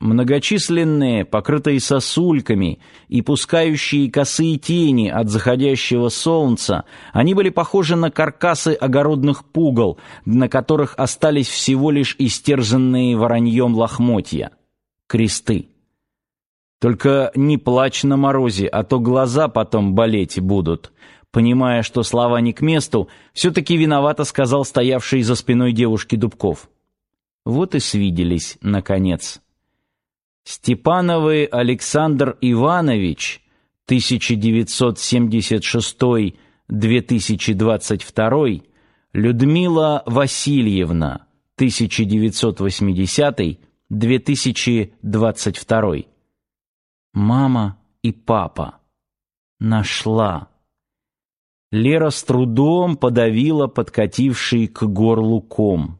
Многочисленные, покрытые сосульками и пускающие косые тени от заходящего солнца, они были похожи на каркасы огородных пугал, на которых остались всего лишь истерзанные вороньем лохмотья. Кресты. Только не плачь на морозе, а то глаза потом болеть будут. Понимая, что слова не к месту, все-таки виновато сказал стоявший за спиной девушки Дубков. Вот и свиделись, наконец. Степановы Александр Иванович, 1976-2022, Людмила Васильевна, 1980-2022. Мама и папа. Нашла. Лера с трудом подавила подкативший к горлу ком.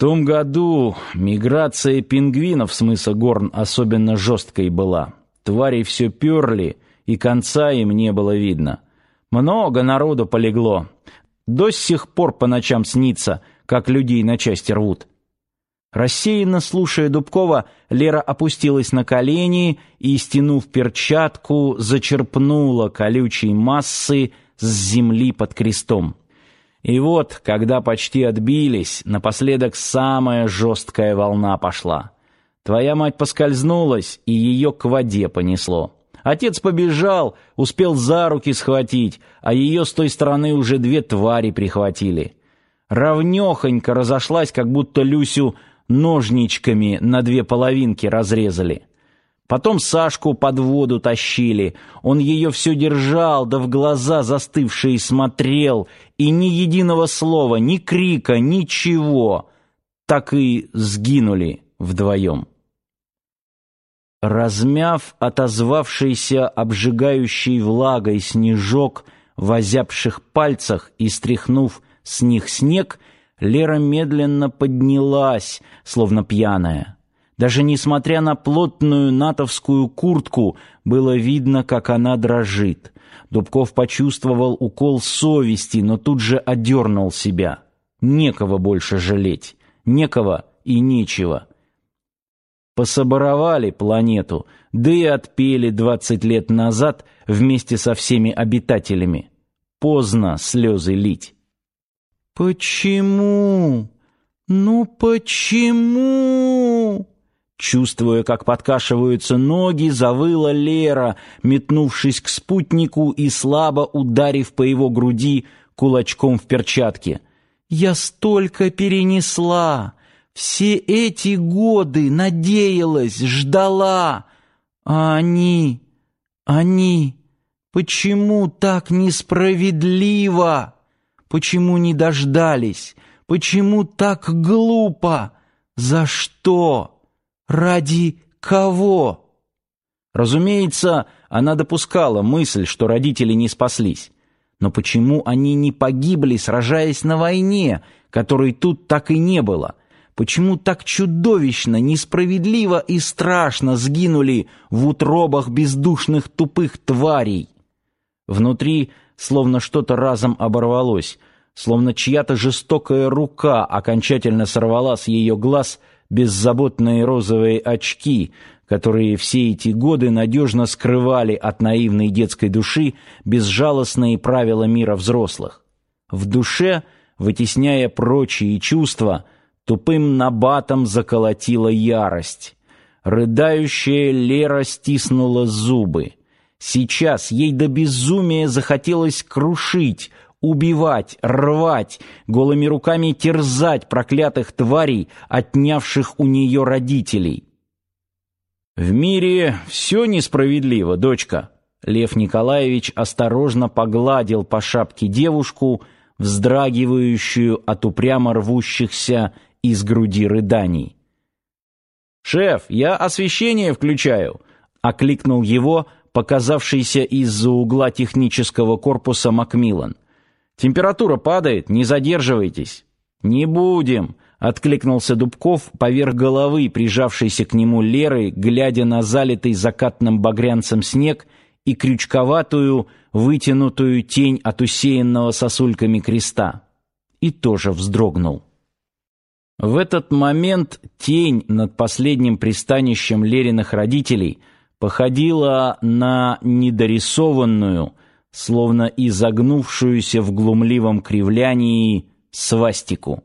Том году миграция пингвинов с мыса Горн особенно жесткой была. Твари все перли, и конца им не было видно. Много народу полегло. До сих пор по ночам снится, как людей на части рвут. Рассеянно слушая Дубкова, Лера опустилась на колени и, стянув перчатку, зачерпнула колючей массы с земли под крестом. И вот, когда почти отбились, напоследок самая жесткая волна пошла. Твоя мать поскользнулась, и ее к воде понесло. Отец побежал, успел за руки схватить, а ее с той стороны уже две твари прихватили. Равнёхонько разошлась, как будто Люсю ножничками на две половинки разрезали. Потом Сашку под воду тащили. Он ее все держал, да в глаза застывшие смотрел, и ни единого слова, ни крика, ничего. Так и сгинули вдвоем. Размяв отозвавшийся обжигающей влагой снежок в озябших пальцах и стряхнув с них снег, Лера медленно поднялась, словно пьяная. Даже несмотря на плотную натовскую куртку, было видно, как она дрожит. Дубков почувствовал укол совести, но тут же одернул себя. Некого больше жалеть, некого и нечего. Пособоровали планету, да и отпели двадцать лет назад вместе со всеми обитателями. Поздно слезы лить. «Почему? Ну почему?» Чувствуя, как подкашиваются ноги, завыла Лера, метнувшись к спутнику и слабо ударив по его груди кулачком в перчатке. «Я столько перенесла! Все эти годы надеялась, ждала! А они... они... Почему так несправедливо? Почему не дождались? Почему так глупо? За что?» Ради кого? Разумеется, она допускала мысль, что родители не спаслись. Но почему они не погибли, сражаясь на войне, которой тут так и не было? Почему так чудовищно, несправедливо и страшно сгинули в утробах бездушных тупых тварей? Внутри словно что-то разом оборвалось, словно чья-то жестокая рука окончательно сорвала с ее глаз беззаботные розовые очки, которые все эти годы надежно скрывали от наивной детской души безжалостные правила мира взрослых. В душе, вытесняя прочие чувства, тупым набатом заколотила ярость. Рыдающая Лера стиснула зубы. Сейчас ей до безумия захотелось крушить, убивать, рвать, голыми руками терзать проклятых тварей, отнявших у нее родителей. В мире все несправедливо, дочка. Лев Николаевич осторожно погладил по шапке девушку, вздрагивающую от упрямо рвущихся из груди рыданий. «Шеф, я освещение включаю!» — окликнул его, показавшийся из-за угла технического корпуса Макмиллан. Температура падает, не задерживайтесь. Не будем, откликнулся Дубков поверх головы, прижавшейся к нему Леры, глядя на залитый закатным багрянцем снег и крючковатую, вытянутую тень от усеянного сосульками креста. И тоже вздрогнул. В этот момент тень над последним пристанищем Лериных родителей походила на недорисованную, словно изогнувшуюся в глумливом кривлянии свастику.